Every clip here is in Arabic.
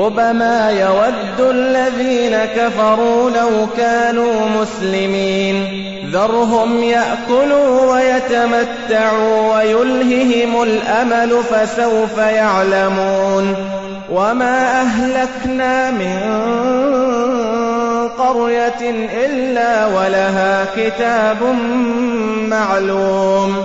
ربما يود الذين كفروا لو كانوا مسلمين ذرهم يأكلوا ويتمتعوا ويلههم الأمل فسوف يعلمون وما أهلكنا من قرية إلا ولها كتاب معلوم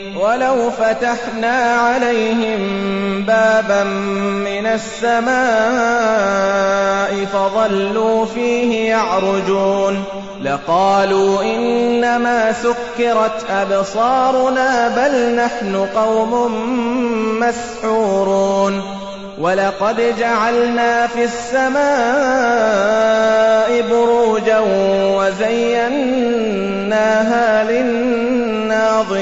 ولو فتحنا عليهم بابا من السماء فظلوا فيه يعرجون لقالوا إنما سكرت أبصارنا بل نحن قوم مسحورون ولقد جعلنا في السماء بروجا وزيناها للناظرين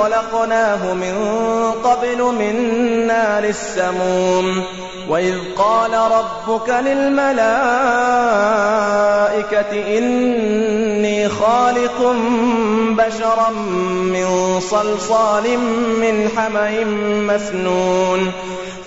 خلقناه من قبل من نار السموم. وإذ قال ربك للملائكة إني خالق بشرا من صلصال من حمإ مسنون.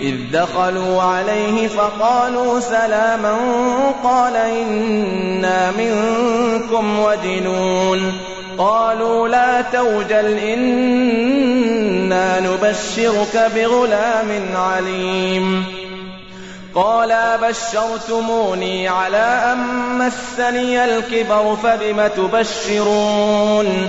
إذ دخلوا عليه فقالوا سلاما قال إنا منكم وجنون قالوا لا توجل إنا نبشرك بغلام عليم قال بشرتموني على أن مسني الكبر فبم تبشرون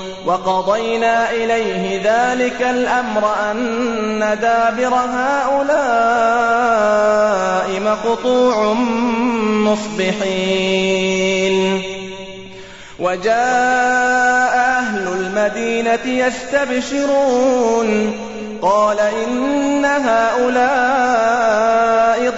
وقضينا إليه ذلك الأمر أن دابر هؤلاء مقطوع مصبحين. وجاء أهل المدينة يستبشرون. قال إن هؤلاء